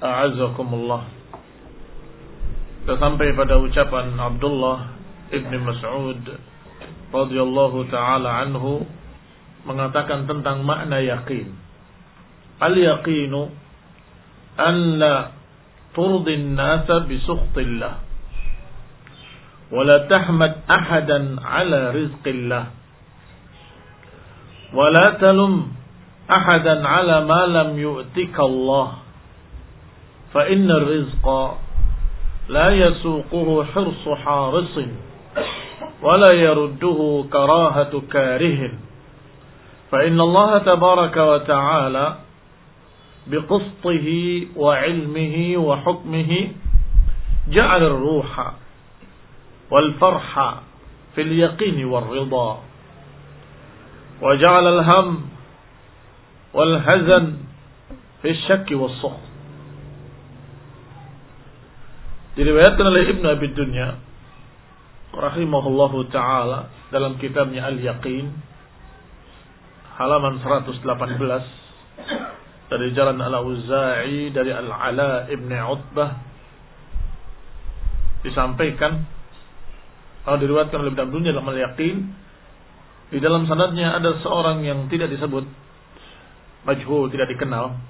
a'azzakumullah. Kita sampai pada ucapan Abdullah Ibn Mas'ud radhiyallahu taala anhu mengatakan tentang makna yakin. Al-yaqinu an la turdi an-nasa bi sukhtillah wa la tahmad ahadan ala rizqillah wa la talum أحدا على ما لم يؤتك الله فإن الرزق لا يسوقه حرص حارس ولا يرده كراهة كاره. فإن الله تبارك وتعالى بقسطه وعلمه وحكمه جعل الروح والفرح في اليقين والرضا وجعل الهم والحزن في الشك والسخط. Diriwayatkan oleh Ibnu Abi Dunya rahimahullahu taala dalam kitabnya Al-Yaqin halaman 118 dari jalan Al-Auza'i dari Al-Ala Ibn Utbah disampaikan kalau diriwayatkan oleh Ibnu Abi Dunya dalam Al-Yaqin di dalam sanadnya ada seorang yang tidak disebut majhul tidak dikenal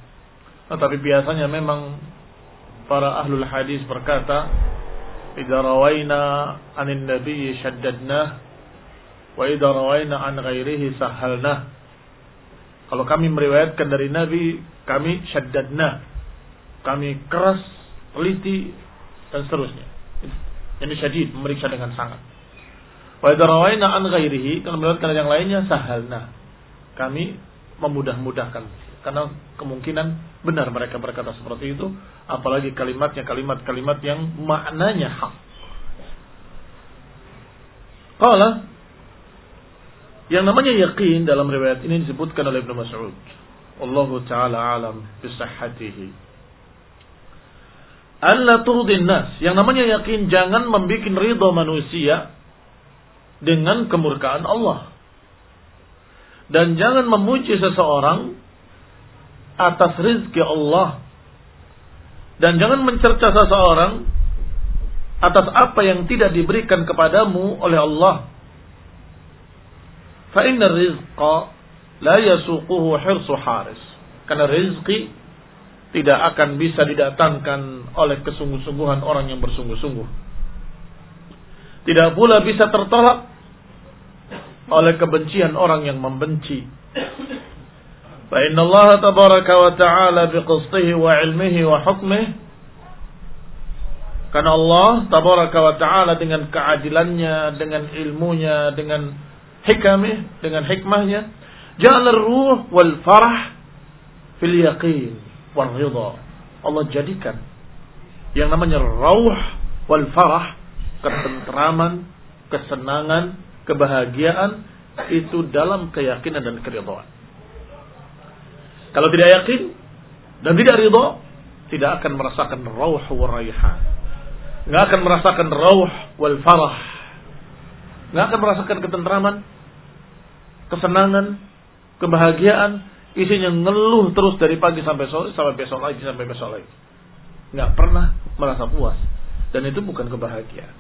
tetapi biasanya memang para ahlul hadis berkata idza rawaina anin nabiy shaddadna wa idza rawaina an ghairihi sahalna kalau kami meriwayatkan dari nabi kami syaddadna kami keras teliti dan seterusnya. Ini syadid memeriksa dengan sangat. Wa idza rawaina an ghairihi kalau meriwayatkan yang lainnya sahalna kami memudah-mudahkan. Karena kemungkinan benar mereka berkata seperti itu apalagi kalimatnya kalimat-kalimat yang maknanya hak. Qala yang namanya yakin dalam riwayat ini disebutkan oleh Ibnu Mas'ud. Allah taala alam bisahhatihi Allah turdin nas yang namanya yakin jangan membuat ridho manusia dengan kemurkaan Allah. Dan jangan memuji seseorang atas rizki Allah dan jangan mencerca seseorang atas apa yang tidak diberikan kepadamu oleh Allah inna rizqa la yasuquhu hirsu haris. Karena rizki tidak akan bisa didatangkan oleh kesungguh-sungguhan orang yang bersungguh-sungguh. Tidak pula bisa tertolak oleh kebencian orang yang membenci. Wa ta'ala biqistihi wa ilmihi wa hukmihi karena Allah tabaraka wa ta'ala dengan keadilannya, dengan ilmunya, dengan hikamih, dengan hikmahnya, ja'ala ruh wal farah fil yaqin wal ridha. Allah jadikan yang namanya rauh wal farah, ketentraman, kesenangan, kebahagiaan itu dalam keyakinan dan keridhaan. Kalau tidak yakin dan tidak ridha, tidak akan merasakan rauh wa raihan. Nggak akan merasakan rauh wal farah. Nggak akan merasakan ketentraman, kesenangan, kebahagiaan, isinya ngeluh terus dari pagi sampai sore, sampai besok lagi, sampai besok lagi. Nggak pernah merasa puas. Dan itu bukan kebahagiaan.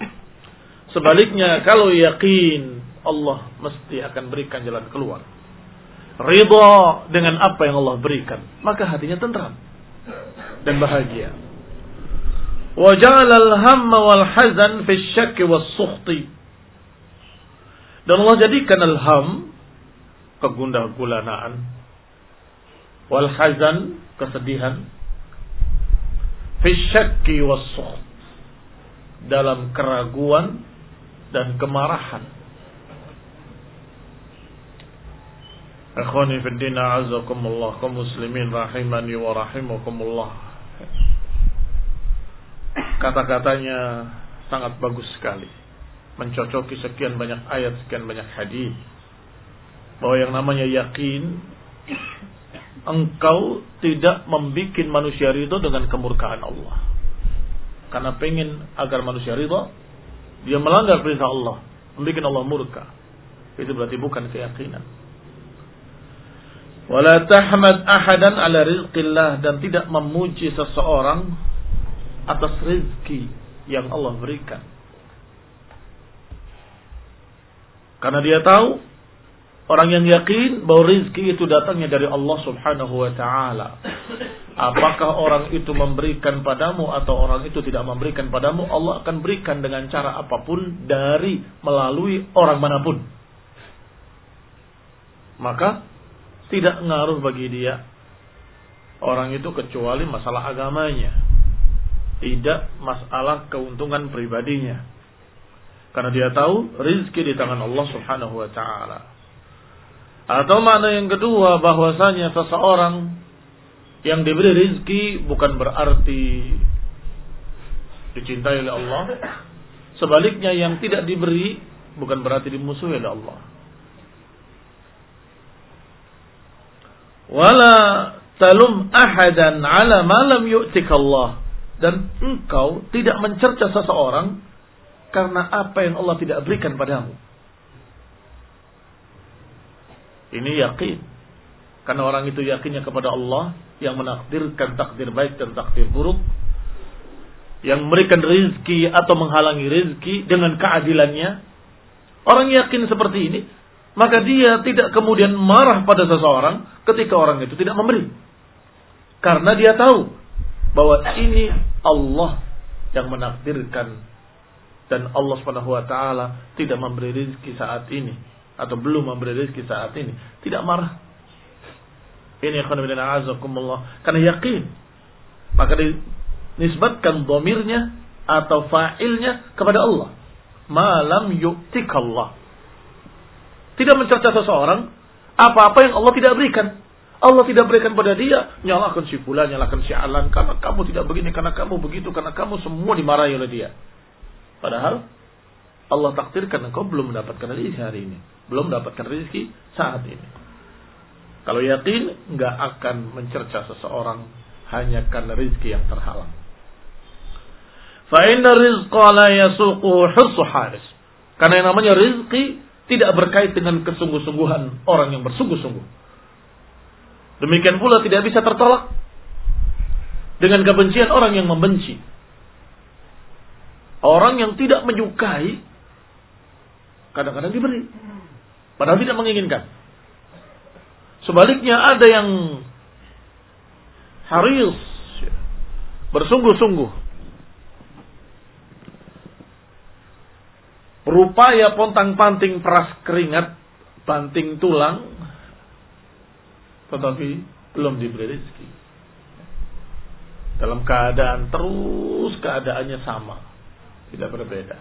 Sebaliknya, kalau yakin Allah mesti akan berikan jalan keluar. Ridha dengan apa yang Allah berikan. Maka hatinya tentram. Dan bahagia. Waja'al al-hamma wal hazan fi syakki was sukhti. Dan Allah jadikan al-ham kegundah gulanaan wal hazan kesedihan fi syakki was sukht dalam keraguan dan kemarahan Ikhwani fi din a'azakumullah kaum muslimin rahimani wa rahimakumullah. Kata-katanya sangat bagus sekali. Mencocoki sekian banyak ayat, sekian banyak hadis. Bahwa yang namanya yakin engkau tidak membuat manusia ridho dengan kemurkaan Allah. Karena pengen agar manusia ridho, dia melanggar perintah Allah, membuat Allah murka. Itu berarti bukan keyakinan. Wala tahmad ahadan ala rizqillah dan tidak memuji seseorang atas rizki yang Allah berikan. Karena dia tahu orang yang yakin bahwa rizki itu datangnya dari Allah Subhanahu wa taala. Apakah orang itu memberikan padamu atau orang itu tidak memberikan padamu, Allah akan berikan dengan cara apa pun dari melalui orang mana pun. Maka tidak ngaruh bagi dia. Orang itu kecuali masalah agamanya. Tidak masalah keuntungan pribadinya. Karena dia tahu rizki di tangan Allah subhanahu wa ta'ala. Atau makna yang kedua bahwasanya seseorang yang diberi rizki bukan berarti dicintai oleh Allah. Sebaliknya yang tidak diberi bukan berarti dimusuhi oleh Allah wala talum ahadan ala ma lam yu'tika Allah dan engkau tidak mencerca seseorang karena apa yang Allah tidak berikan padamu. Ini yakin. Karena orang itu yakinnya kepada Allah yang menakdirkan takdir baik dan takdir buruk. Yang memberikan rizki atau menghalangi rizki dengan keadilannya. Orang yakin seperti ini maka dia tidak kemudian marah pada seseorang ketika orang itu tidak memberi. Karena dia tahu bahwa ini Allah yang menakdirkan dan Allah Subhanahu wa taala tidak memberi rezeki saat ini atau belum memberi rezeki saat ini, tidak marah. Ini akan azakumullah karena yakin. Maka dinisbatkan domirnya atau fa'ilnya kepada Allah. Malam yu'tikallah tidak mencerca seseorang apa-apa yang Allah tidak berikan. Allah tidak berikan pada dia, nyalakan si fulan, nyalakan si alan, karena kamu tidak begini, karena kamu begitu, karena kamu semua dimarahi oleh dia. Padahal Allah takdirkan engkau belum mendapatkan rezeki hari ini, belum mendapatkan rezeki saat ini. Kalau yakin, nggak akan mencerca seseorang hanya karena rezeki yang terhalang. Fa inna rizqa la yasuquhu. Karena yang namanya rizki tidak berkait dengan kesungguh-sungguhan orang yang bersungguh-sungguh. Demikian pula tidak bisa tertolak dengan kebencian orang yang membenci. Orang yang tidak menyukai kadang-kadang diberi. Padahal tidak menginginkan. Sebaliknya ada yang haris, bersungguh-sungguh. Berupaya pontang-panting peras keringat, banting tulang, tetapi belum diberi rezeki. Dalam keadaan terus keadaannya sama, tidak berbeda.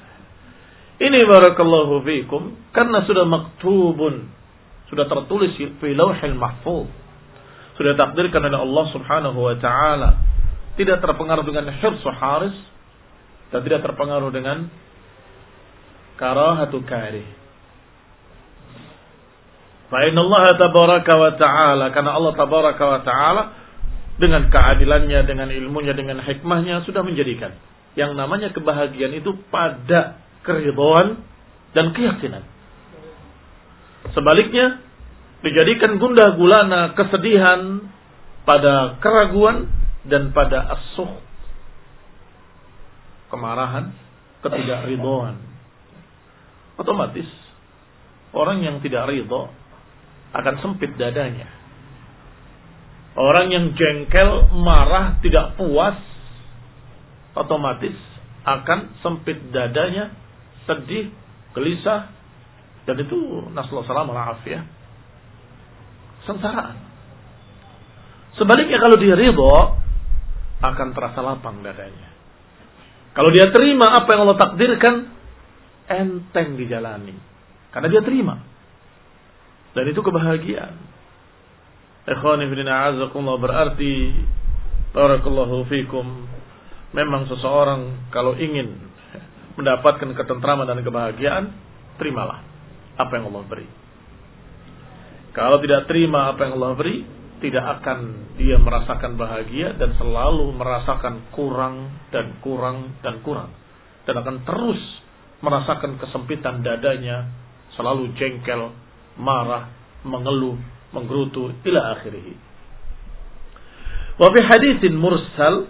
Ini barakallahu fikum karena sudah maktubun, sudah tertulis di lauhil mahfuz. Sudah takdirkan oleh Allah Subhanahu wa taala. Tidak terpengaruh dengan hirsu haris dan tidak terpengaruh dengan karahatu karih. Fa Allah tabaraka wa ta'ala karena Allah tabaraka wa ta'ala dengan keadilannya, dengan ilmunya, dengan hikmahnya sudah menjadikan yang namanya kebahagiaan itu pada keridhaan dan keyakinan. Sebaliknya dijadikan gundah gulana kesedihan pada keraguan dan pada asuh kemarahan ketidakridhaan otomatis orang yang tidak ridho akan sempit dadanya. Orang yang jengkel, marah, tidak puas, otomatis akan sempit dadanya, sedih, gelisah, dan itu nasallahu salam ya. Sengsaraan. Sebaliknya kalau dia ridho, akan terasa lapang dadanya. Kalau dia terima apa yang Allah takdirkan, enteng dijalani. Karena dia terima. Dan itu kebahagiaan. Ikhwani fi a'azakumullah berarti barakallahu fikum memang seseorang kalau ingin mendapatkan ketentraman dan kebahagiaan, terimalah apa yang Allah beri. Kalau tidak terima apa yang Allah beri, tidak akan dia merasakan bahagia dan selalu merasakan kurang dan kurang dan kurang. Dan akan terus merasakan kesempitan dadanya, selalu jengkel, marah, mengeluh, menggerutu ila akhirih. Wa fi haditsin mursal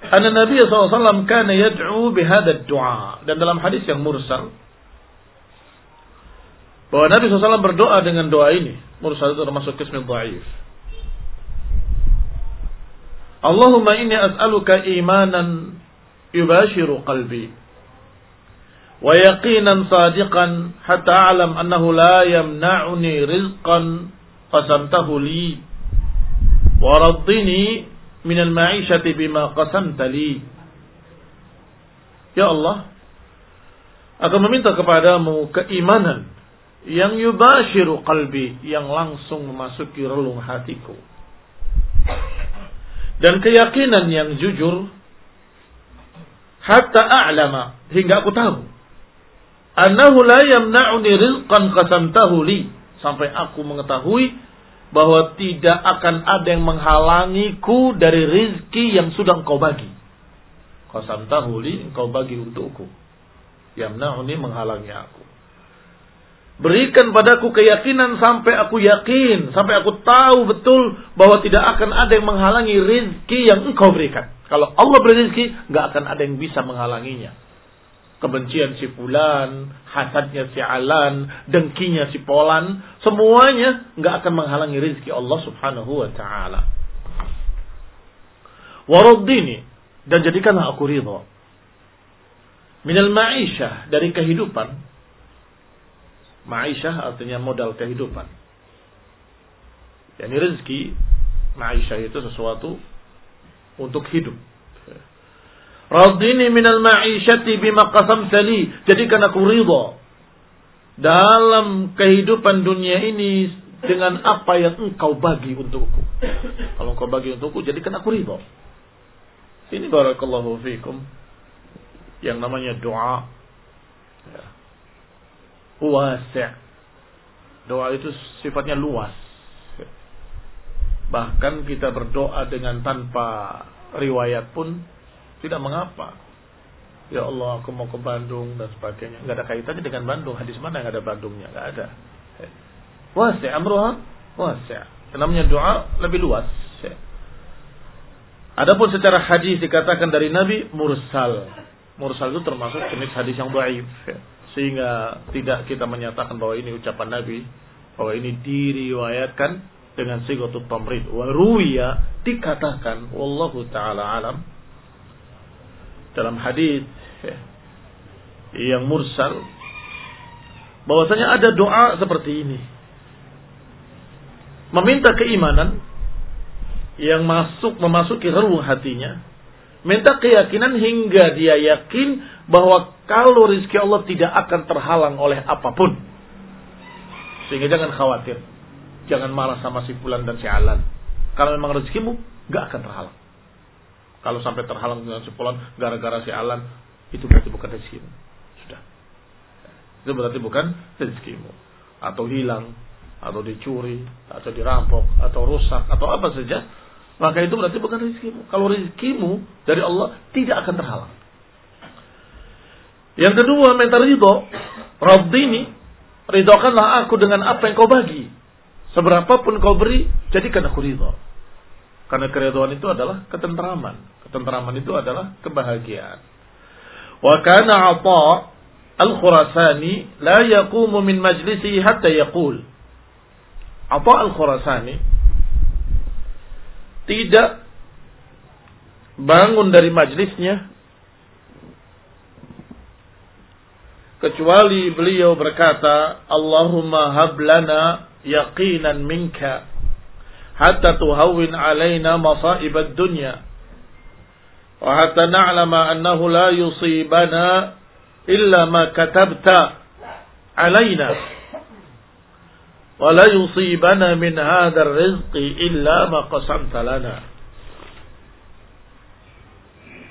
anna Nabi SAW kana yad'u bihadha du'a dan dalam hadis yang mursal bahwa Nabi SAW berdoa dengan doa ini. Mursal itu termasuk kismin dhaif. Allahumma inni as'aluka imanan yubashiru qalbi wa yaqinan sadiqan hatta alam annahu la yamna'uni rizqan qasamtahu li. Wa raddini min al-ma'ishati bima qasamta li. Ya Allah aku meminta kepadamu keimanan yang yubashiru qalbi yang langsung memasuki relung hatiku. Dan keyakinan yang jujur hatta a'lama hingga aku tahu annahu la yamna'uni rizqan qasamtahu li sampai aku mengetahui bahwa tidak akan ada yang menghalangiku dari rizki yang sudah engkau bagi. Qasamtahu li engkau bagi untukku. Yamna'uni menghalangi aku. Berikan padaku keyakinan sampai aku yakin, sampai aku tahu betul bahwa tidak akan ada yang menghalangi rizki yang engkau berikan. Kalau Allah beri rizki, nggak akan ada yang bisa menghalanginya kebencian si fulan, hasadnya si alan, dengkinya si polan, semuanya nggak akan menghalangi rezeki Allah Subhanahu wa taala. Waraddini dan jadikanlah aku ridha. Minal ma'isyah dari kehidupan. Ma'isyah artinya modal kehidupan. Yani rezeki, ma'isyah itu sesuatu untuk hidup Radini minal ma'isyati bima qasam tali. Jadikan aku ridha dalam kehidupan dunia ini dengan apa yang engkau bagi untukku. Kalau engkau bagi untukku, jadikan aku ridha. Ini barakallahu fikum. Yang namanya doa. Ya. Doa itu sifatnya luas. Bahkan kita berdoa dengan tanpa riwayat pun tidak mengapa. Ya Allah, aku mau ke Bandung dan sebagainya. Enggak ada kaitannya dengan Bandung. Hadis mana yang ada Bandungnya? Enggak ada. Wasi' amruha wasi'. Namanya doa lebih luas. Adapun secara hadis dikatakan dari Nabi mursal. Mursal itu termasuk jenis hadis yang dhaif. Sehingga tidak kita menyatakan bahwa ini ucapan Nabi, bahwa ini diriwayatkan dengan sigotut tamrid. Wa ruwiya dikatakan wallahu taala alam dalam hadis ya, yang mursal bahwasanya ada doa seperti ini. Meminta keimanan yang masuk memasuki relung hatinya, minta keyakinan hingga dia yakin bahwa kalau rezeki Allah tidak akan terhalang oleh apa pun. Sehingga jangan khawatir. Jangan marah sama si fulan dan si alan. Kalau memang rezekimu, gak akan terhalang. Kalau sampai terhalang dengan si fulan gara-gara si alan, itu berarti bukan rezekimu. Sudah. Itu berarti bukan rezekimu. Atau hilang, atau dicuri, atau dirampok, atau rusak, atau apa saja. Maka itu berarti bukan rezekimu. Kalau rezekimu dari Allah tidak akan terhalang. Yang kedua, minta ridho. Rabbini, ridhokanlah aku dengan apa yang kau bagi. Seberapapun kau beri, jadikan aku ridho. Karena keridhaan itu adalah ketentraman. Ketentraman itu adalah kebahagiaan. Wa kana Atha Al-Khurasani la yaqumu min majlisi hatta yaqul. Atha Al-Khurasani tidak bangun dari majlisnya kecuali beliau berkata Allahumma hablana yaqinan minka hatta tuhawwin alaina masaib ad-dunya wa hatta na'lama annahu la yusibana illa ma katabta alaina. Wa la yusibana min hadha ar-rizqi illa ma qasamta lana.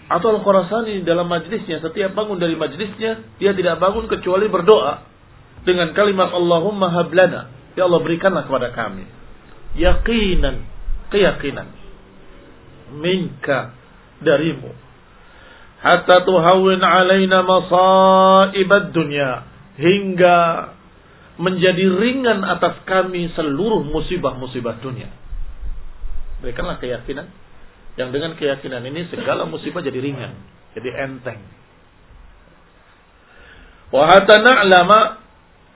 Atau Al-Khurasani dalam majlisnya setiap bangun dari majlisnya dia tidak bangun kecuali berdoa dengan kalimat Allahumma hablana Ya Allah berikanlah kepada kami yakinan, keyakinan. Minka. Darimu. Hatta tuhawin alaina masaibad dunya. Hingga menjadi ringan atas kami seluruh musibah-musibah dunia. Berikanlah keyakinan. Yang dengan keyakinan ini segala musibah jadi ringan, jadi enteng. Wa hatta na'lama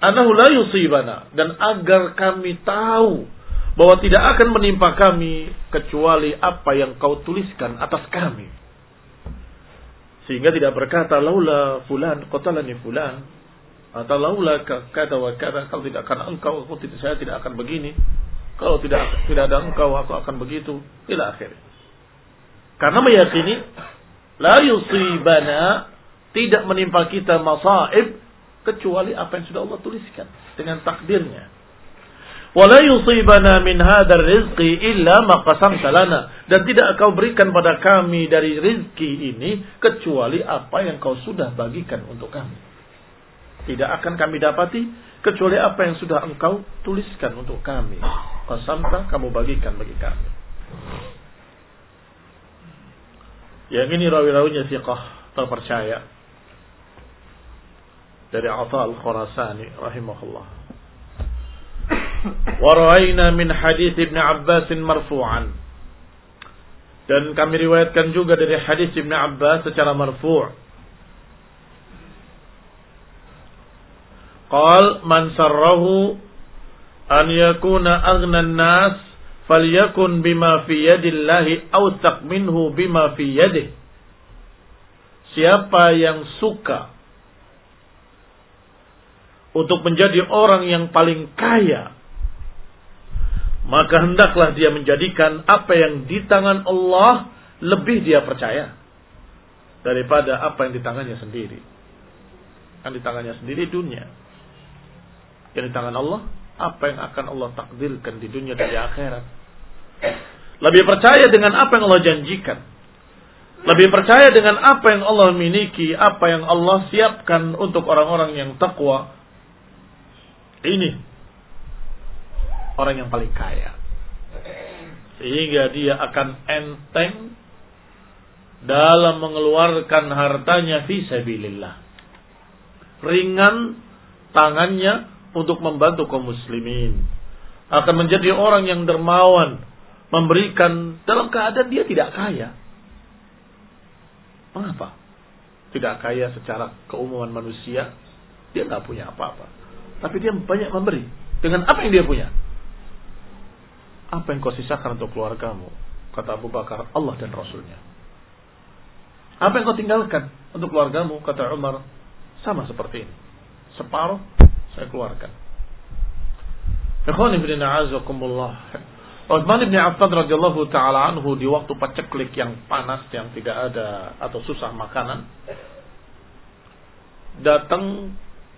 Anahu la yusibana. Dan agar kami tahu bahwa tidak akan menimpa kami kecuali apa yang kau tuliskan atas kami. Sehingga tidak berkata laula fulan qatalani fulan atau laula kata wa kata kalau tidak karena engkau aku tidak saya tidak akan begini. Kalau tidak tidak ada engkau aku akan begitu. Tidak akhir. Karena meyakini la yusibana tidak menimpa kita masaib kecuali apa yang sudah Allah tuliskan dengan takdirnya. Wala yusibana min hadzal rizqi illa ma qasamta dan tidak kau berikan pada kami dari rizki ini kecuali apa yang kau sudah bagikan untuk kami. Tidak akan kami dapati kecuali apa yang sudah engkau tuliskan untuk kami. Qasamta kamu bagikan bagi kami. Yang ini rawi-rawinya siqah terpercaya dari Atha al-Khurasani rahimahullah. Waraina min hadis Ibn Abbas marfu'an. Dan kami riwayatkan juga dari hadis Ibn Abbas secara marfu'. Qal man sarrahu an yakuna aghna an-nas falyakun bima fi yadillahi awsaq minhu bima fi yadihi. Siapa yang suka untuk menjadi orang yang paling kaya, maka hendaklah dia menjadikan apa yang di tangan Allah lebih dia percaya daripada apa yang di tangannya sendiri. Kan di tangannya sendiri dunia. Yang di tangan Allah, apa yang akan Allah takdirkan di dunia dan di akhirat. Lebih percaya dengan apa yang Allah janjikan. Lebih percaya dengan apa yang Allah miliki, apa yang Allah siapkan untuk orang-orang yang takwa, ini orang yang paling kaya. Sehingga dia akan enteng dalam mengeluarkan hartanya fi sabilillah. Ringan tangannya untuk membantu kaum muslimin. Akan menjadi orang yang dermawan, memberikan dalam keadaan dia tidak kaya. Mengapa? Tidak kaya secara keumuman manusia, Dia nggak punya apa-apa. Tapi dia banyak memberi. Dengan apa yang dia punya? Apa yang kau sisakan untuk keluargamu? Kata Abu Bakar, Allah dan Rasulnya. Apa yang kau tinggalkan untuk keluargamu? Kata Umar, sama seperti ini. Separuh saya keluarkan. Ikhwan ibn a'azakumullah. Uthman bin Affan radhiyallahu taala anhu di waktu paceklik yang panas yang tidak ada atau susah makanan datang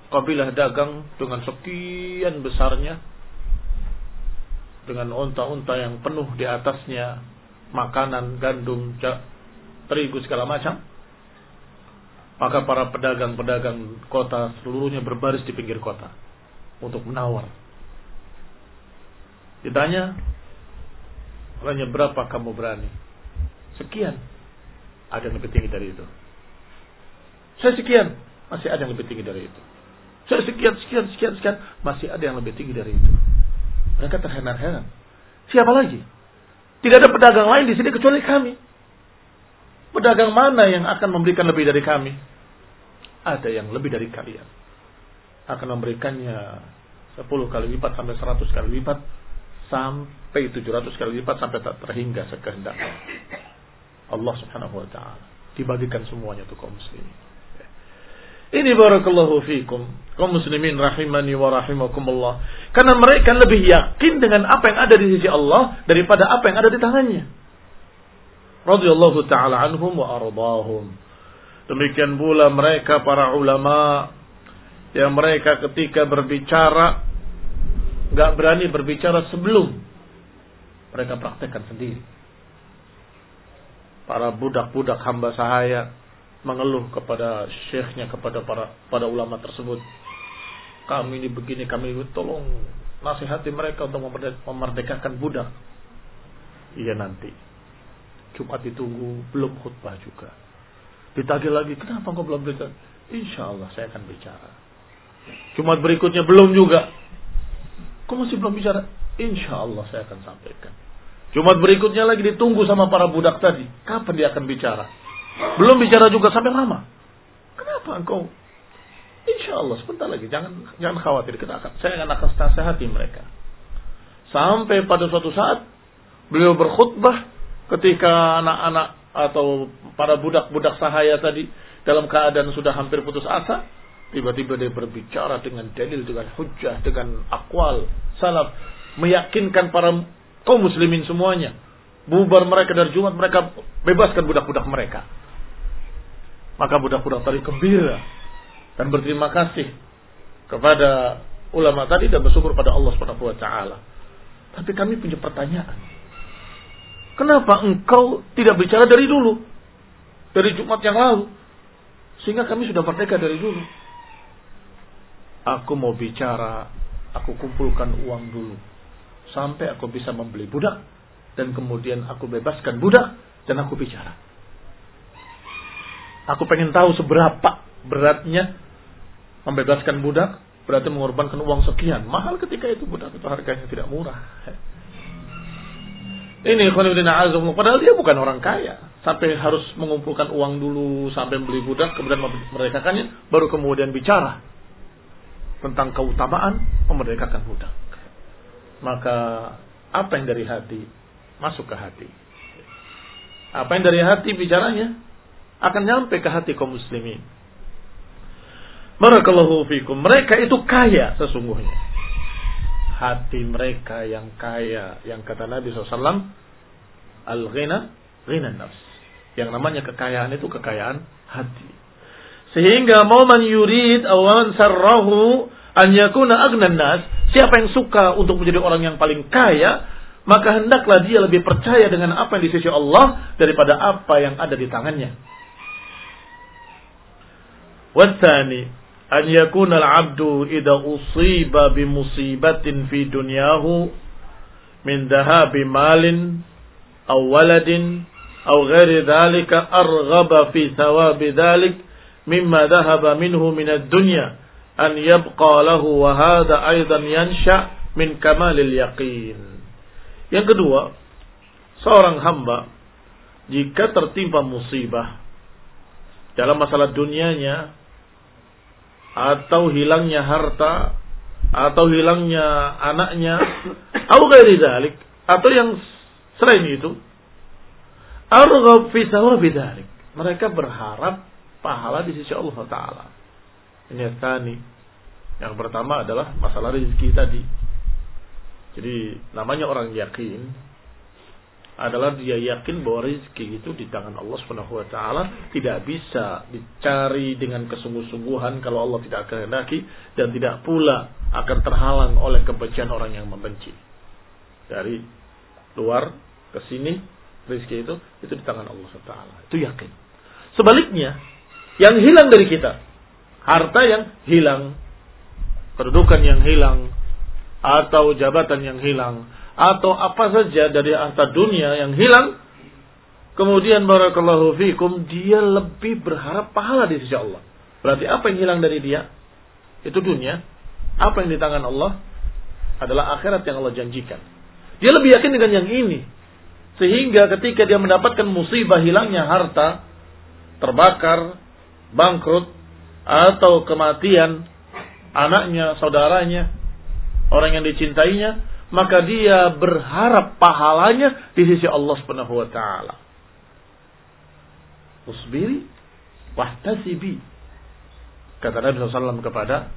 kabilah dagang dengan sekian besarnya dengan unta-unta yang penuh di atasnya makanan, gandum, terigu segala macam. Maka para pedagang-pedagang kota seluruhnya berbaris di pinggir kota untuk menawar. Ditanya, hanya berapa kamu berani? Sekian. Ada yang lebih tinggi dari itu. Saya sekian. Masih ada yang lebih tinggi dari itu. Saya sekian, sekian, sekian, sekian. Masih ada yang lebih tinggi dari itu. Mereka terheran-heran. Siapa lagi? Tidak ada pedagang lain di sini kecuali kami. Pedagang mana yang akan memberikan lebih dari kami? Ada yang lebih dari kalian. Akan memberikannya 10 kali lipat sampai 100 kali lipat sampai 700 kali lipat sampai tak terhingga sekehendaknya. Allah Subhanahu wa taala dibagikan semuanya untuk kaum muslimin. Ini barakallahu fikum. Kaum muslimin rahimani wa rahimakumullah. Karena mereka lebih yakin dengan apa yang ada di sisi Allah daripada apa yang ada di tangannya. Radhiyallahu taala anhum wa. Demikian pula mereka para ulama yang mereka ketika berbicara nggak berani berbicara sebelum mereka praktekkan sendiri. Para budak-budak hamba sahaya mengeluh kepada syekhnya kepada para pada ulama tersebut. Kami ini begini kami ini tolong nasihati mereka untuk memerdekakan budak. Iya nanti. Jumat ditunggu belum khutbah juga. Ditagih lagi kenapa kau belum bicara? Insya Allah saya akan bicara. Jumat berikutnya belum juga. Kok masih belum bicara? Insya Allah saya akan sampaikan. Jumat berikutnya lagi ditunggu sama para budak tadi. Kapan dia akan bicara belum bicara juga sampai lama. Kenapa engkau? Insya Allah sebentar lagi, jangan jangan khawatir. Kita akan, saya akan akan nasihati mereka. Sampai pada suatu saat beliau berkhutbah ketika anak-anak atau para budak-budak sahaya tadi dalam keadaan sudah hampir putus asa, tiba-tiba dia berbicara dengan dalil, dengan hujah, dengan akwal, salaf, meyakinkan para kaum muslimin semuanya. Bubar mereka dari Jumat, mereka bebaskan budak-budak mereka. Maka budak-budak tadi gembira dan berterima kasih kepada ulama tadi dan bersyukur pada Allah Subhanahu wa taala. Tapi kami punya pertanyaan. Kenapa engkau tidak bicara dari dulu? Dari Jumat yang lalu. Sehingga kami sudah merdeka dari dulu. Aku mau bicara, aku kumpulkan uang dulu. Sampai aku bisa membeli budak. Dan kemudian aku bebaskan budak dan aku bicara. Aku pengen tahu seberapa beratnya membebaskan budak, berarti mengorbankan uang sekian. Mahal ketika itu budak itu harganya tidak murah. Ini padahal dia bukan orang kaya. Sampai harus mengumpulkan uang dulu, sampai beli budak, kemudian memerdekakannya, baru kemudian bicara tentang keutamaan memerdekakan budak. Maka apa yang dari hati masuk ke hati. Apa yang dari hati bicaranya akan nyampe ke hati kaum muslimin. Barakallahu fikum. Mereka itu kaya sesungguhnya. Hati mereka yang kaya. Yang kata Nabi SAW. Al-ghina, ghina nafs. Yang namanya kekayaan itu kekayaan hati. Sehingga mau man yurid awan sarrahu an yakuna agnan nas. Siapa yang suka untuk menjadi orang yang paling kaya, maka hendaklah dia lebih percaya dengan apa yang di sisi Allah daripada apa yang ada di tangannya. والثاني أن يكون العبد إذا أصيب بمصيبة في دنياه من ذهاب مال أو ولد أو غير ذلك أرغب في ثواب ذلك مما ذهب منه من الدنيا أن يبقى له وهذا أيضا ينشأ من كمال اليقين yang kedua seorang hamba jika tertimpa musibah dalam masalah dunianya atau hilangnya harta atau hilangnya anaknya atau ghairi dzalik atau yang selain itu. Arghab fi sawabi mereka berharap pahala di sisi Allah taala. Ini tani. Yang pertama adalah masalah rezeki tadi. Jadi namanya orang yakin adalah dia yakin bahwa rezeki itu di tangan Allah Subhanahu wa taala tidak bisa dicari dengan kesungguh-sungguhan kalau Allah tidak kehendaki dan tidak pula akan terhalang oleh kebencian orang yang membenci. Dari luar ke sini rezeki itu itu di tangan Allah Subhanahu wa taala. Itu yakin. Sebaliknya, yang hilang dari kita, harta yang hilang, kedudukan yang hilang, atau jabatan yang hilang, atau apa saja dari harta dunia yang hilang, kemudian barakallahu fikum dia lebih berharap pahala di sisi Allah. Berarti apa yang hilang dari dia? Itu dunia. Apa yang di tangan Allah adalah akhirat yang Allah janjikan. Dia lebih yakin dengan yang ini. Sehingga ketika dia mendapatkan musibah hilangnya harta, terbakar, bangkrut, atau kematian anaknya, saudaranya, orang yang dicintainya, maka dia berharap pahalanya di sisi Allah Subhanahu wa taala. Usbiri wahtasibi. Kata Nabi SAW kepada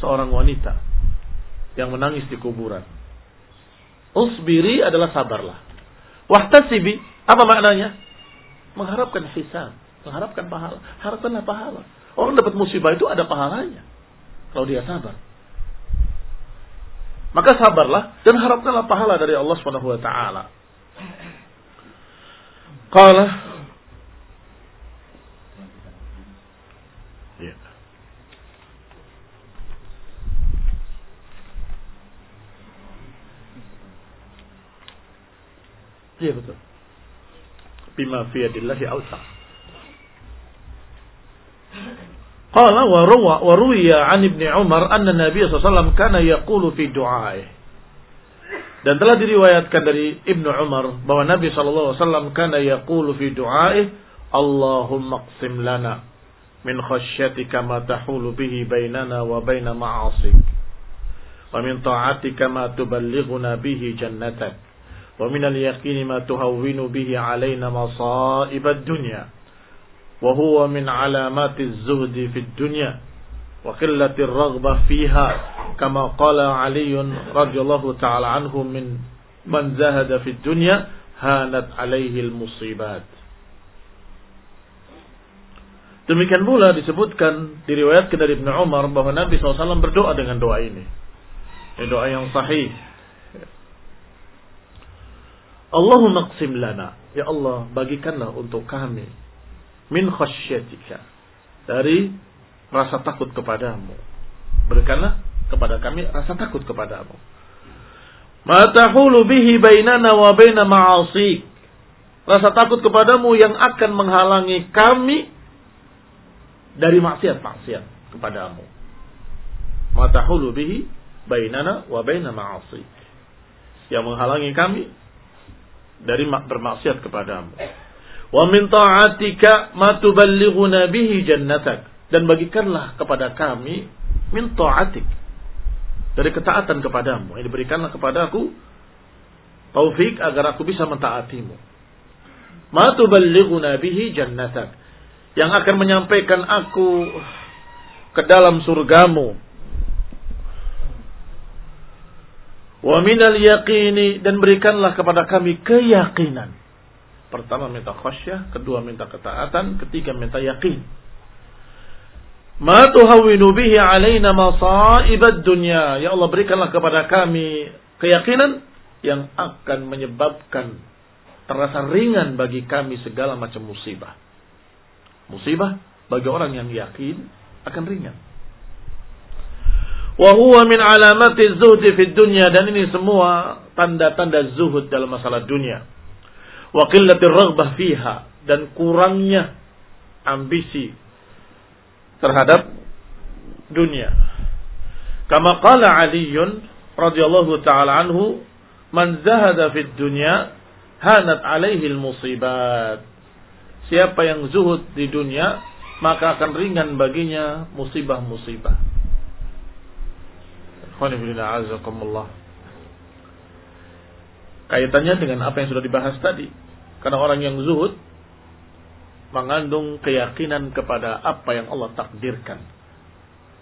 seorang wanita yang menangis di kuburan. Usbiri adalah sabarlah. Wahtasibi, apa maknanya? Mengharapkan hisab, mengharapkan pahala. Harapkanlah pahala. Orang dapat musibah itu ada pahalanya. Kalau dia sabar. Maka sabarlah dan harapkanlah pahala dari Allah Subhanahu wa taala. Qala Ya. Iya betul. Bima fi yadillahi awsa. Qala wa ruwa wa ruwiya an Ibnu Umar anna Nabi sallallahu kana yaqulu fi du'aih. Dan telah diriwayatkan dari Ibnu Umar bahwa Nabi sallallahu alaihi wasallam kana yaqulu fi du'aih Allahumma qsim lana min khasyatika ma tahulu bihi bainana wa baina ma'asik. Wa min ta'atika ma tuballighuna bihi jannatak. Wa min al-yaqini ma tuhawwinu bihi alaina masa'ib ad-dunya وهو من علامات الزهد في الدنيا وقلة الرغبة فيها كما قال علي رضي الله تعالى عنه من من زهد في الدنيا هانت عليه المصيبات Demikian pula disebutkan diriwayatkan dari Ibnu Umar bahwa Nabi SAW berdoa dengan doa ini. Ini doa yang sahih. Allahumma qsim lana. Ya Allah, bagikanlah untuk kami min khasyatika dari rasa takut kepadamu. Berikanlah kepada kami rasa takut kepadamu. Ma tahulu bihi bainana wa baina ma'asik. Rasa takut kepadamu yang akan menghalangi kami dari maksiat-maksiat kepadamu. Ma tahulu bihi bainana wa baina ma'asik. Yang menghalangi kami dari bermaksiat kepadamu. Wa min ta'atika ma tuballighuna bihi jannatak. Dan bagikanlah kepada kami min ta'atik. Dari ketaatan kepadamu. Ini berikanlah kepadaku taufik agar aku bisa mentaatimu. Ma tuballighuna bihi jannatak. Yang akan menyampaikan aku ke dalam surgamu. Wa minal yaqini dan berikanlah kepada kami keyakinan Pertama minta khasyah, kedua minta ketaatan, ketiga minta yakin. Ma tuhawwinu bihi alaina masaibad dunya. Ya Allah berikanlah kepada kami keyakinan yang akan menyebabkan terasa ringan bagi kami segala macam musibah. Musibah bagi orang yang yakin akan ringan. Wa huwa min alamati zuhdi fid dunya dan ini semua tanda-tanda zuhud dalam masalah dunia wa qillatir raghbah fiha dan kurangnya ambisi terhadap dunia. Kama qala Aliun radhiyallahu taala anhu, "Man zahada fid dunya hanat alaihi musibat." Siapa yang zuhud di dunia, maka akan ringan baginya musibah-musibah. Kaitannya dengan apa yang sudah dibahas tadi. Karena orang yang zuhud mengandung keyakinan kepada apa yang Allah takdirkan.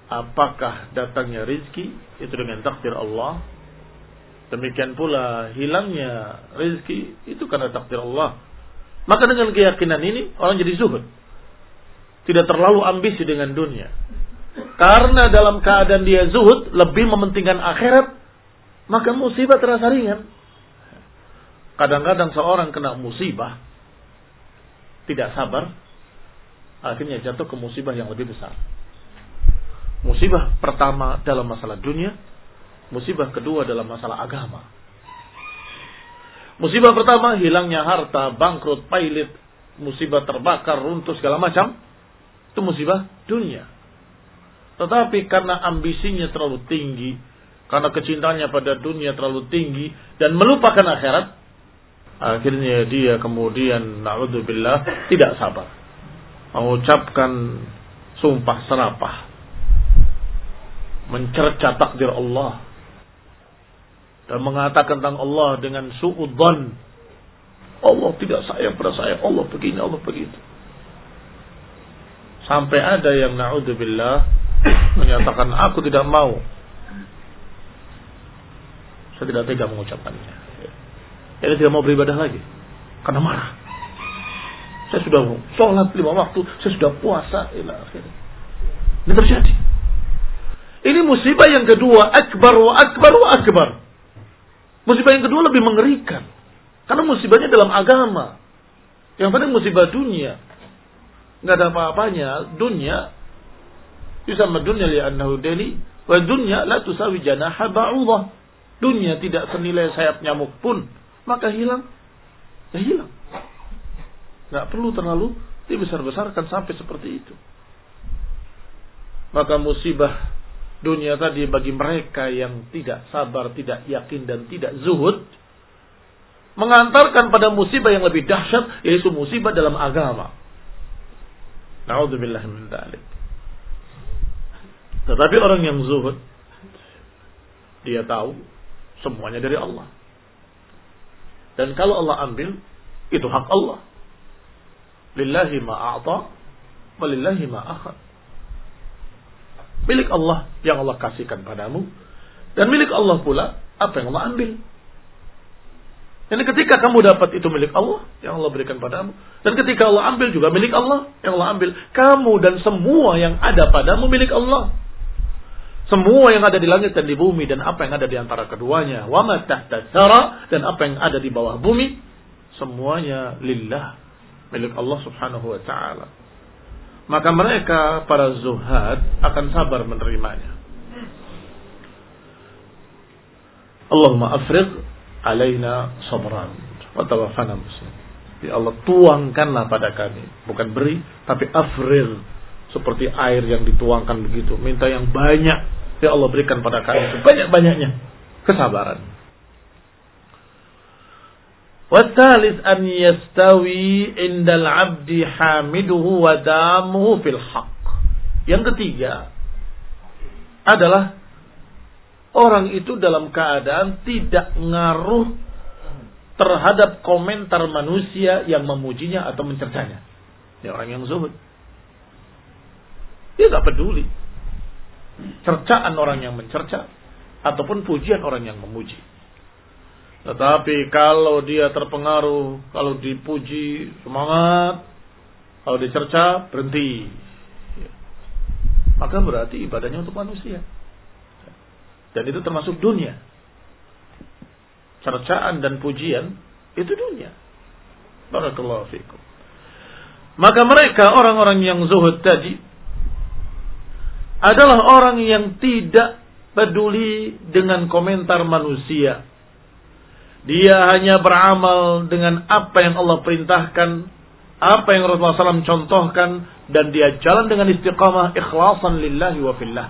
Apakah datangnya rizki itu dengan takdir Allah. Demikian pula hilangnya rizki itu karena takdir Allah. Maka dengan keyakinan ini orang jadi zuhud. Tidak terlalu ambisi dengan dunia. Karena dalam keadaan dia zuhud lebih mementingkan akhirat, maka musibah terasa ringan. Kadang-kadang seorang kena musibah, tidak sabar, akhirnya jatuh ke musibah yang lebih besar. Musibah pertama dalam masalah dunia, musibah kedua dalam masalah agama. Musibah pertama hilangnya harta, bangkrut, pailit, musibah terbakar, runtuh segala macam. Itu musibah dunia. Tetapi karena ambisinya terlalu tinggi, karena kecintaannya pada dunia terlalu tinggi dan melupakan akhirat, Akhirnya dia kemudian naudzubillah tidak sabar. Mengucapkan sumpah serapah. Mencerca takdir Allah. Dan mengatakan tentang Allah dengan su'udhan. Allah tidak sayang pada saya. Allah begini, Allah begitu. Sampai ada yang naudzubillah menyatakan aku tidak mau. Saya tidak tega mengucapkannya. Dia tidak mau beribadah lagi. Karena marah. Saya sudah sholat lima waktu, saya sudah puasa. Ini terjadi. Ini musibah yang kedua, akbar wa akbar wa akbar. Musibah yang kedua lebih mengerikan. Karena musibahnya dalam agama. Yang penting musibah dunia. Nggak ada apa-apanya. Dunia. Bisa dunia li'annahu dali. Wa dunia la tusawi janaha ba'udah. Dunia tidak senilai sayap nyamuk pun maka hilang, ya hilang. Nggak perlu terlalu dibesar-besarkan sampai seperti itu. Maka musibah dunia tadi bagi mereka yang tidak sabar, tidak yakin dan tidak zuhud mengantarkan pada musibah yang lebih dahsyat yaitu musibah dalam agama. Nauzubillah min. Tetapi orang yang zuhud dia tahu semuanya dari Allah. Dan kalau Allah ambil, itu hak Allah. Lillahi ma'a'ta, walillahi ma'akhad. Milik Allah yang Allah kasihkan padamu. Dan milik Allah pula apa yang Allah ambil. Jadi ketika kamu dapat itu milik Allah yang Allah berikan padamu. Dan ketika Allah ambil juga milik Allah yang Allah ambil. Kamu dan semua yang ada padamu milik Allah. Semua yang ada di langit dan di bumi dan apa yang ada di antara keduanya. Wa ma tahta dan apa yang ada di bawah bumi. Semuanya lillah. Milik Allah subhanahu wa ta'ala. Maka mereka para zuhad akan sabar menerimanya. Allahumma afriq alaina sabran. Wa tawafana muslim. Ya Allah tuangkanlah pada kami. Bukan beri, tapi afriq seperti air yang dituangkan begitu. Minta yang banyak Ya Allah berikan pada kami sebanyak-banyaknya kesabaran. Wasalis an yastawi indal abdi hamiduhu wa damuhu fil haq. Yang ketiga adalah orang itu dalam keadaan tidak ngaruh terhadap komentar manusia yang memujinya atau mencercanya. Ya orang yang zuhud. Dia tak peduli cercaan orang yang mencerca ataupun pujian orang yang memuji. Tetapi kalau dia terpengaruh, kalau dipuji semangat, kalau dicerca berhenti. Maka berarti ibadahnya untuk manusia. Dan itu termasuk dunia. Cercaan dan pujian itu dunia. Barakallahu fikum. Maka mereka orang-orang yang zuhud tadi adalah orang yang tidak peduli dengan komentar manusia. Dia hanya beramal dengan apa yang Allah perintahkan, apa yang Rasulullah SAW contohkan, dan dia jalan dengan istiqamah ikhlasan lillahi wa fillah.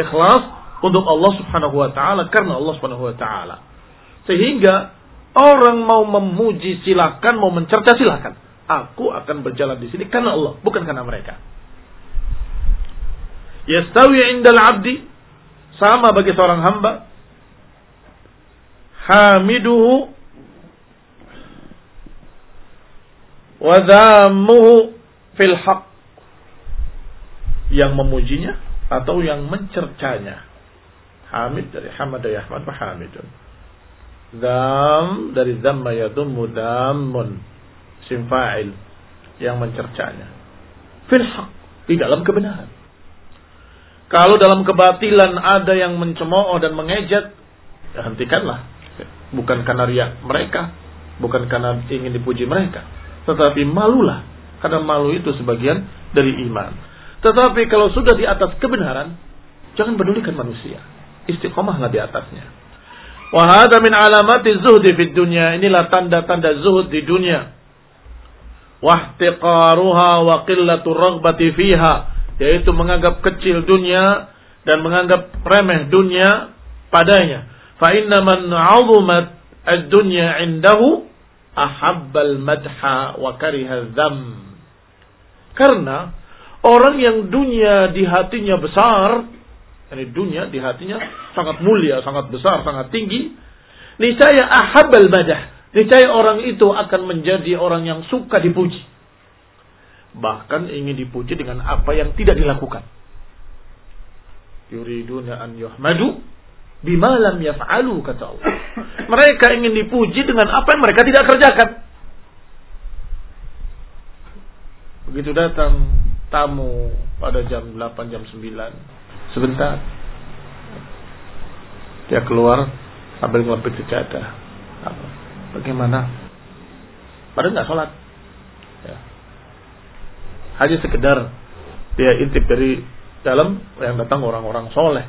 Ikhlas untuk Allah subhanahu wa ta'ala, karena Allah subhanahu wa ta'ala. Sehingga orang mau memuji silakan, mau mencerca silakan. Aku akan berjalan di sini karena Allah, bukan karena mereka. Yastawi indal abdi sama bagi seorang hamba hamiduhu wa dhammuhu fil haq yang memujinya atau yang mencercanya. Hamid dari hamada yahmad hamidun. Dham dari dhamma yadummu dhammun. Sim fa'il yang mencercanya. Fil haq di dalam kebenaran. Kalau dalam kebatilan ada yang mencemooh dan mengejek, ya hentikanlah. Bukan karena riak mereka, bukan karena ingin dipuji mereka, tetapi malulah. Karena malu itu sebagian dari iman. Tetapi kalau sudah di atas kebenaran, jangan pedulikan manusia. Istiqomahlah di atasnya. Wahada min alamati zuhdi fid dunya. Inilah tanda-tanda zuhud di dunia. Wahtiqaruha wa qillatu raghbati fiha yaitu menganggap kecil dunia dan menganggap remeh dunia padanya. Fa inna man 'azumat ad-dunya 'indahu ahabbal madha wa kariha dzam. Karena orang yang dunia di hatinya besar, ini dunia di hatinya sangat mulia, sangat besar, sangat tinggi, niscaya ahabbal madah. Niscaya orang itu akan menjadi orang yang suka dipuji bahkan ingin dipuji dengan apa yang tidak dilakukan. Yuriduna an yuhmadu bima lam yaf'alu kata Allah. Mereka ingin dipuji dengan apa yang mereka tidak kerjakan. Begitu datang tamu pada jam 8 jam 9 sebentar dia keluar sambil ngelapit sejadah. Bagaimana? Padahal nggak sholat hanya sekedar dia intip dari dalam yang datang orang-orang soleh.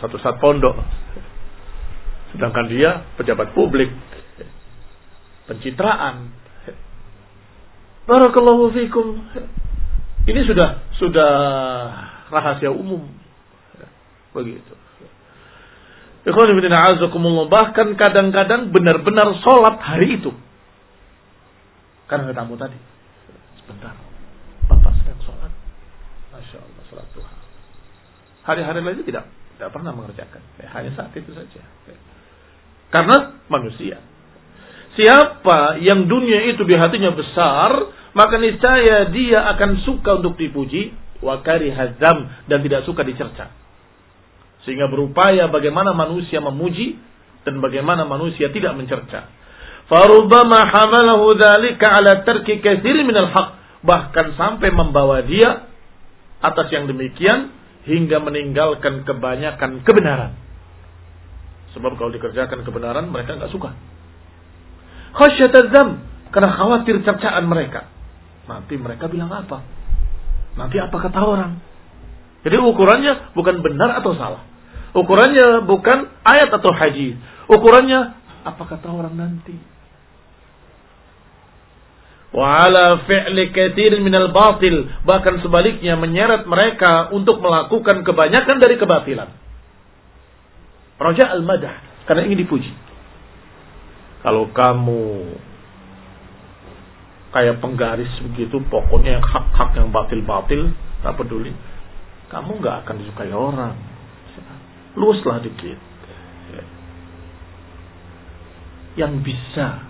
Satu saat pondok. Sedangkan dia pejabat publik. Pencitraan. Barakallahu fikum. Ini sudah sudah rahasia umum. Begitu. Bahkan kadang-kadang benar-benar sholat hari itu. Karena tamu tadi Bentar. Bapak sedang sholat. Masya Allah, sholat duha. Hari-hari lain tidak tidak pernah mengerjakan. Ya, hanya saat itu saja. Ya. Karena manusia. Siapa yang dunia itu di hatinya besar, maka niscaya dia akan suka untuk dipuji, wakari hazam dan tidak suka dicerca. Sehingga berupaya bagaimana manusia memuji dan bagaimana manusia tidak mencerca. Farubama hamalahu dzalika ala tarki katsir min al-haq bahkan sampai membawa dia atas yang demikian hingga meninggalkan kebanyakan kebenaran. Sebab kalau dikerjakan kebenaran mereka nggak suka. Khasyatazam karena khawatir cercaan mereka. Nanti mereka bilang apa? Nanti apa kata orang? Jadi ukurannya bukan benar atau salah. Ukurannya bukan ayat atau haji. Ukurannya apa kata orang nanti? Wa ala fi'li katsirin minal batil. Bahkan sebaliknya menyeret mereka untuk melakukan kebanyakan dari kebatilan. Raja al-madah karena ingin dipuji. Kalau kamu kayak penggaris begitu pokoknya yang hak-hak yang batil-batil tak peduli kamu nggak akan disukai orang. Luaslah dikit. Yang bisa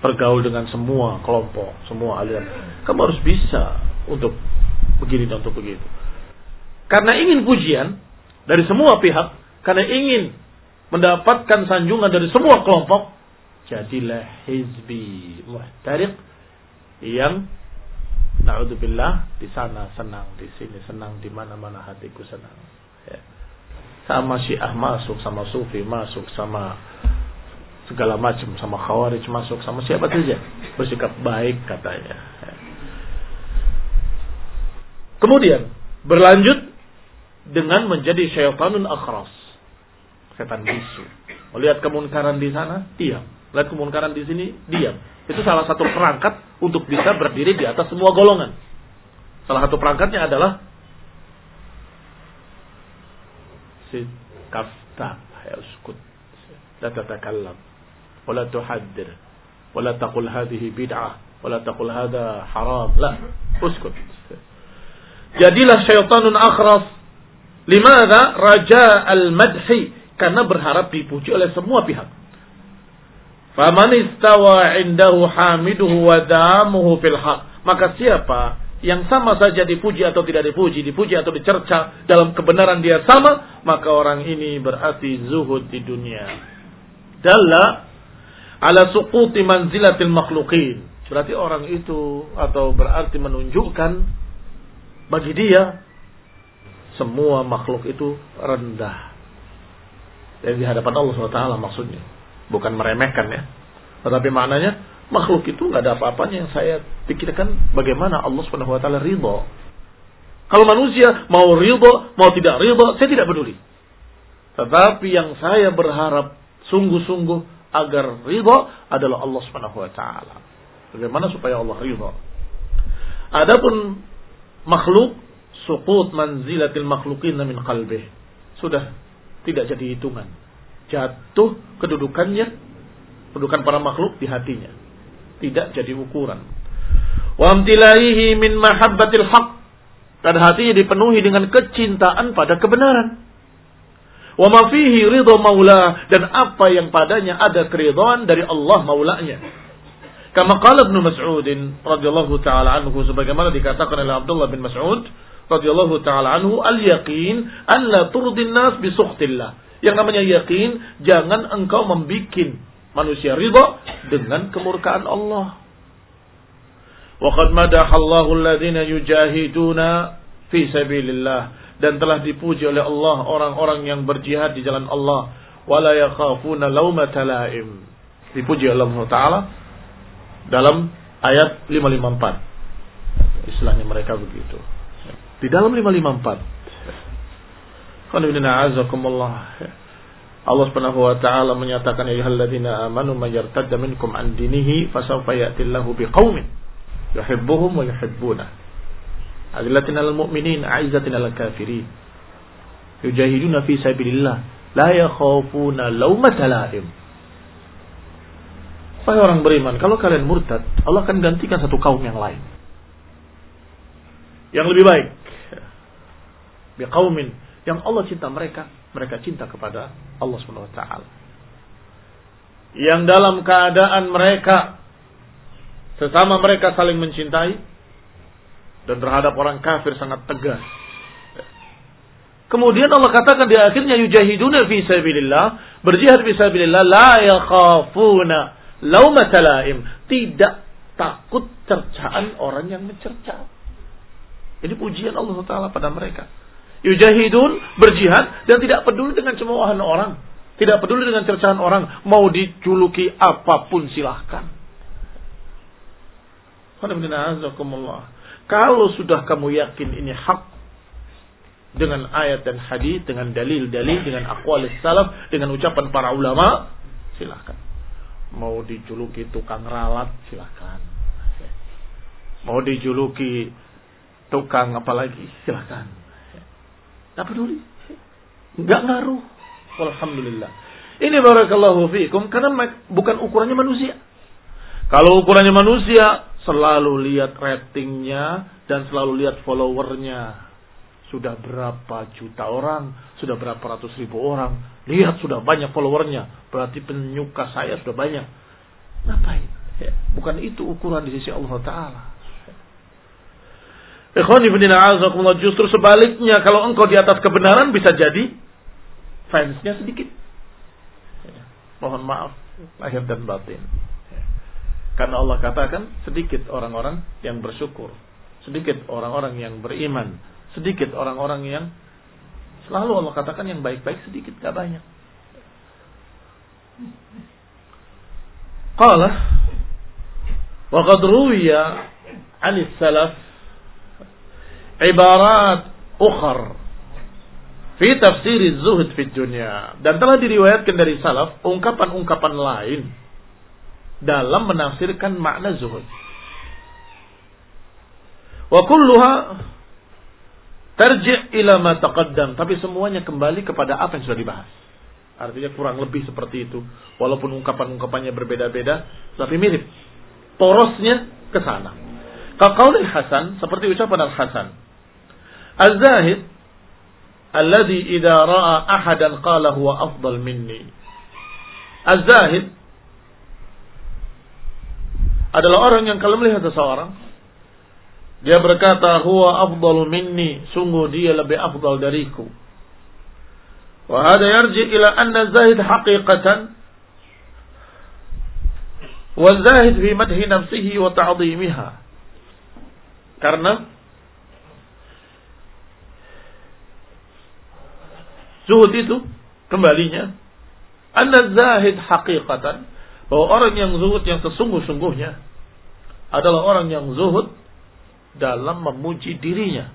bergaul dengan semua kelompok, semua aliran. Kamu harus bisa untuk begini dan untuk begitu. Karena ingin pujian dari semua pihak, karena ingin mendapatkan sanjungan dari semua kelompok, jadilah hizbi muhtariq yang naudzubillah di sana senang, di sini senang, di mana-mana hatiku senang. Ya. Sama Syiah masuk, sama Sufi masuk, sama segala macam sama khawarij masuk sama siapa saja. Bersikap baik katanya. Kemudian berlanjut dengan menjadi syaitanun akhras. Setan bisu. Melihat kemunkaran di sana? Diam. Lihat kemunkaran di sini? Diam. Itu salah satu perangkat untuk bisa berdiri di atas semua golongan. Salah satu perangkatnya adalah si kafta ya uskut. La ولا تحذر ولا تقل هذه بدعة ولا تقل هذا حرام لا اسكت Jadilah syaitanun akhras. Limada raja al-madhi. Karena berharap dipuji oleh semua pihak. Faman istawa indahu hamiduhu wa damuhu fil haq. Maka siapa yang sama saja dipuji atau tidak dipuji, dipuji atau dicerca dalam kebenaran dia sama, maka orang ini berarti zuhud di dunia. Dalla ala suquti manzilatil makhluqin. Berarti orang itu atau berarti menunjukkan bagi dia semua makhluk itu rendah. Dan di hadapan Allah SWT maksudnya. Bukan meremehkan ya. Tetapi maknanya Makhluk itu nggak ada apa-apanya yang saya pikirkan bagaimana Allah Subhanahu wa taala ridho. Kalau manusia mau ridho, mau tidak ridho, saya tidak peduli. Tetapi yang saya berharap sungguh-sungguh agar ridho adalah Allah Subhanahu wa taala. Bagaimana supaya Allah ridho? Adapun makhluk suqut manzilatil makhlukin min qalbih. Sudah tidak jadi hitungan. Jatuh kedudukannya kedudukan para makhluk di hatinya tidak jadi ukuran. Wa min mahabbatil haq dan hatinya dipenuhi dengan kecintaan pada kebenaran. Wa ma fihi ridha maula dan apa yang padanya ada keridhaan dari Allah maulanya. Kama qala Ibnu Mas'ud radhiyallahu taala anhu sebagaimana dikatakan oleh Abdullah bin Mas'ud radhiyallahu taala anhu al-yaqin an la turdin nas bi sukhtillah. Yang namanya yakin jangan engkau membikin manusia ridha dengan kemurkaan Allah. Waqad madahallahu alladhina yujahiduna fi sabilillah dan telah dipuji oleh Allah orang-orang yang berjihad di jalan Allah wala yakhafuna laumata laim. Dipuji oleh Allah taala dalam ayat 554. Istilahnya mereka begitu. Di dalam 554 Qul inna azakumullah Allah Subhanahu wa taala menyatakan ya ayyuhalladzina amanu may yartadda minkum an dinihi fasawfa ya'tillahu biqaumin yuhibbuhum wa yuhibbuna. Adillatin 'alal mu'minin 'izzatin 'alal kafirin. Yujahiduna fi sabilillah la yakhafuna laumata la'im. Wahai orang beriman, kalau kalian murtad, Allah akan gantikan satu kaum yang lain. Yang lebih baik. Biqaumin yang Allah cinta mereka mereka cinta kepada Allah Subhanahu wa taala. Yang dalam keadaan mereka sesama mereka saling mencintai dan terhadap orang kafir sangat tegas. Kemudian Allah katakan di akhirnya yujahiduna fi sabilillah, berjihad fi sabilillah la yakhafuna laumata tidak takut cercaan orang yang mencerca. Ini pujian Allah Taala pada mereka. Yujahidun berjihad dan tidak peduli dengan cemoohan orang. Tidak peduli dengan cercahan orang. Mau dijuluki apa pun silahkan. Kalau sudah kamu yakin ini hak dengan ayat dan hadis, dengan dalil-dalil, dengan akwalis salaf, dengan ucapan para ulama, silahkan. Mau dijuluki tukang ralat, silahkan. Mau dijuluki tukang apa lagi, silahkan Gak peduli. Gak ngaruh. Alhamdulillah. Ini barakallahu fiikum karena bukan ukurannya manusia. Kalau ukurannya manusia, selalu lihat ratingnya dan selalu lihat followernya. Sudah berapa juta orang, sudah berapa ratus ribu orang. Lihat sudah banyak followernya. Berarti penyuka saya sudah banyak. Ngapain? Ya, bukan itu ukuran di sisi Allah Ta'ala. Justru sebaliknya kalau engkau di atas kebenaran bisa jadi fansnya sedikit. Ya, mohon maaf lahir dan batin. Karena Allah katakan sedikit orang-orang yang bersyukur, sedikit orang-orang yang beriman, sedikit orang-orang yang selalu Allah katakan yang baik-baik sedikit gak banyak. Qala wa qad ruwiya 'an salaf ibarat ukhar fi tafsir zuhud fi dunya dan telah diriwayatkan dari salaf ungkapan-ungkapan lain dalam menafsirkan makna zuhud. Wa kulluha tarji' ila ma taqaddam, tapi semuanya kembali kepada apa yang sudah dibahas. Artinya kurang lebih seperti itu. Walaupun ungkapan-ungkapannya berbeda-beda, tapi mirip. Porosnya ke sana. Kaqaulil Hasan seperti ucapan Al Hasan Az-zahid alladhi idza ra'a ahadan qala huwa afdal minni. Az-zahid adalah orang yang kalau melihat seseorang dia berkata huwa afdalu minni, sungguh dia lebih afdal dariku. Wa hada yarji ila anna zahid haqiqatan wa zahid fi madhi nafsihi wa ta'dhimiha. Karena zuhud itu kembalinya anna zahid haqiqatan bahwa orang yang zuhud yang sesungguh-sungguhnya adalah orang yang zuhud dalam memuji dirinya.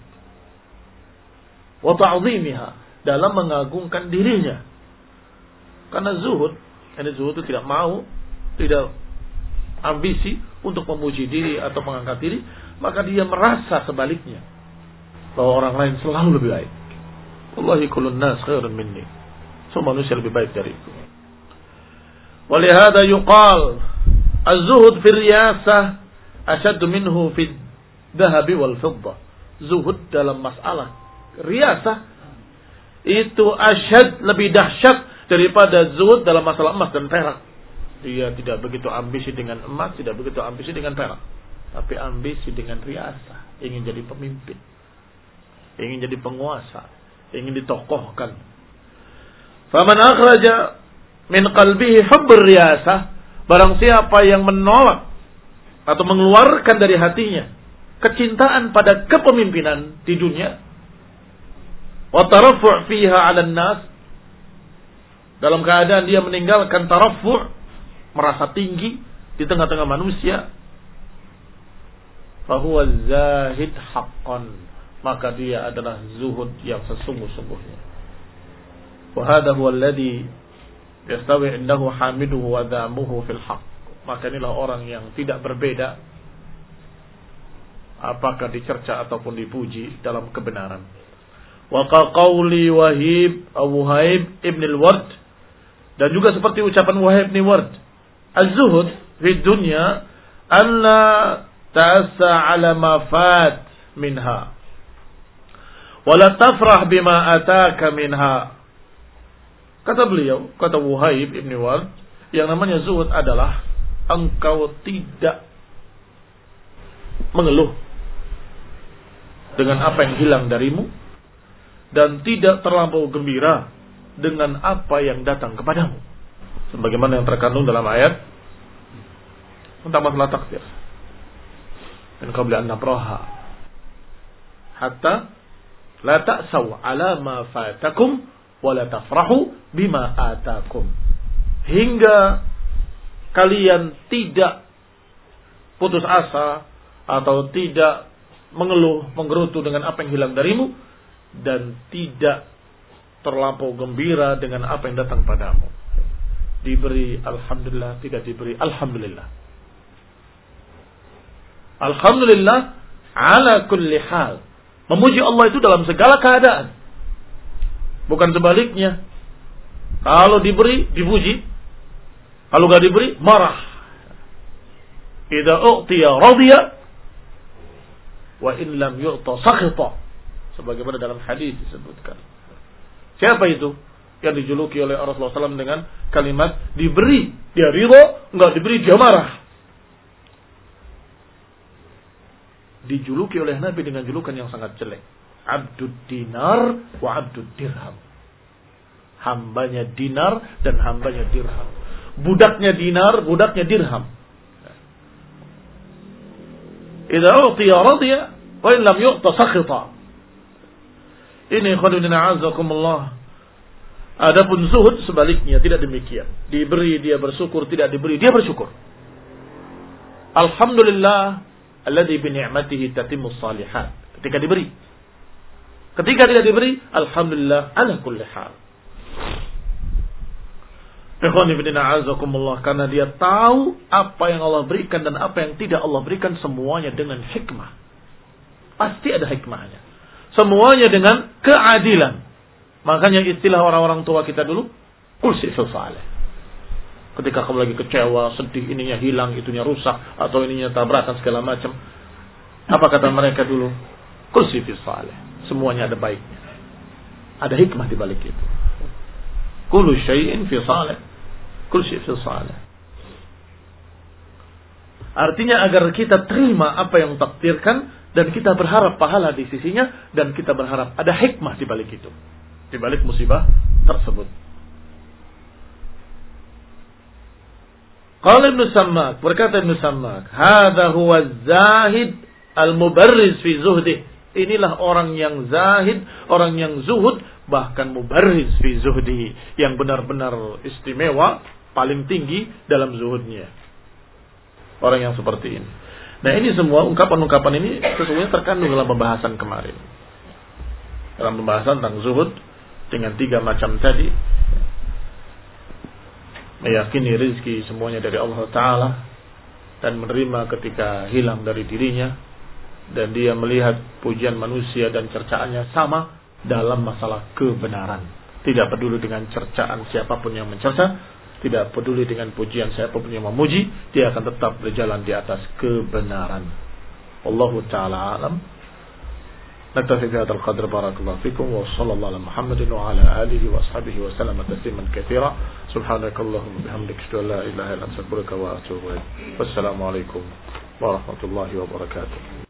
Wa ta'zimiha dalam mengagungkan dirinya. Karena zuhud, ini zuhud itu tidak mau, tidak ambisi untuk memuji diri atau mengangkat diri, maka dia merasa sebaliknya bahwa orang lain selalu lebih baik. Wallahi kullun nas khairun minni. Semua manusia lebih baik dariku. Yuqal az-zuhud fi riyasah ashaddu minhu fi dahabi wal fiddah. Zuhud dalam masalah riasah itu asyad lebih dahsyat daripada zuhud dalam masalah emas dan perak. Dia tidak begitu ambisi dengan emas, tidak begitu ambisi dengan perak. Tapi ambisi dengan riasah, ingin jadi pemimpin, ingin jadi penguasa, ingin ditokohkan. Faman akhraja min qalbihi hubbur riasah, barang siapa yang menolak atau mengeluarkan dari hatinya kecintaan pada kepemimpinan di dunia wa tarafu' fiha 'ala nas dalam keadaan dia meninggalkan tarafu' merasa tinggi di tengah-tengah manusia fahuwa zahid haqqan maka dia adalah zuhud yang sesungguh-sungguhnya. Wa huwa alladhi yastawi indahu hamiduhu wa dhamuhu fil haqq maka inilah orang yang tidak berbeda apakah dicerca ataupun dipuji dalam kebenaran. Wa qawli Wahib Abu Haib Ibn al-Ward dan juga seperti ucapan Wahib bin Ward. Az-zuhud fi dunya alla ta'assa 'ala ma fat minha wa la tafrah bima ataka minha. Kata beliau, kata Wahib Ibn Ward, yang namanya zuhud adalah engkau tidak mengeluh dengan apa yang hilang darimu dan tidak terlampau gembira dengan apa yang datang kepadamu. Sebagaimana yang terkandung dalam ayat tentang masalah takdir. Dan kau bilang nabraha hatta la ta'saw ala ma fatakum wa la tafrahu bima atakum. Hingga kalian tidak putus asa atau tidak mengeluh, menggerutu dengan apa yang hilang darimu dan tidak terlampau gembira dengan apa yang datang padamu. Diberi alhamdulillah, tidak diberi alhamdulillah. Alhamdulillah ala kulli hal. Memuji Allah itu dalam segala keadaan. Bukan sebaliknya. Kalau diberi, dipuji. Kalau gak diberi, marah. Idza u'tiya radiya wa in lam yu'ta sakhita sebagaimana dalam hadis disebutkan siapa itu yang dijuluki oleh Rasulullah SAW dengan kalimat diberi dia ridho enggak diberi dia marah dijuluki oleh Nabi dengan julukan yang sangat jelek abdud dinar wa abdud dirham hambanya dinar dan hambanya dirham budaknya dinar budaknya dirham Idza utiya radiya wa in lam yu'ta sakhita. Ini khadunina azakumullah. Adapun zuhud sebaliknya tidak demikian. Diberi dia bersyukur, tidak diberi dia bersyukur. Alhamdulillah alladzi bi ni'matihi tatimmu salihat. Ketika diberi. Ketika tidak diberi, alhamdulillah ala kulli hal. Karena dia tahu apa yang Allah berikan dan apa yang tidak Allah berikan semuanya dengan hikmah. Pasti ada hikmahnya. Semuanya dengan keadilan. Makanya istilah orang-orang tua kita dulu, kulsi saleh. Ketika kamu lagi kecewa, sedih, ininya hilang, itunya rusak, atau ininya tabrakan segala macam. Apa kata mereka dulu? Kulsi saleh. Semuanya ada baiknya. Ada hikmah di balik itu. Kullu syai'in fi salih. Kullu syai' fi salih. Artinya agar kita terima apa yang takdirkan dan kita berharap pahala di sisinya dan kita berharap ada hikmah di balik itu. Di balik musibah tersebut. Qala Ibn Sammak, berkata Ibn Sammak, "Hadza huwa zahid al-mubarriz fi zuhdih." Inilah orang yang zahid, orang yang zuhud, bahkan mubarriz fi zuhdi, yang benar-benar istimewa, paling tinggi dalam zuhudnya. Orang yang seperti ini. Nah ini semua ungkapan-ungkapan ini sesungguhnya terkandung dalam pembahasan kemarin. Dalam pembahasan tentang zuhud dengan tiga macam tadi. Meyakini rizki semuanya dari Allah Ta'ala. Dan menerima ketika hilang dari dirinya Dan dia melihat pujian manusia dan cercaannya sama dalam masalah kebenaran. Tidak peduli dengan cercaan siapapun yang mencerca tidak peduli dengan pujian siapapun yang memuji, dia akan tetap berjalan di atas kebenaran. Allahu taala alam. نكتفي بهذا القدر بارك الله فيكم وصلى الله على محمد وعلى آله وأصحابه وسلم تسليما كثيرا سبحانك اللهم وبحمدك اشهد ان لا اله الا انت استغفرك واتوب اليك والسلام عليكم ورحمه الله وبركاته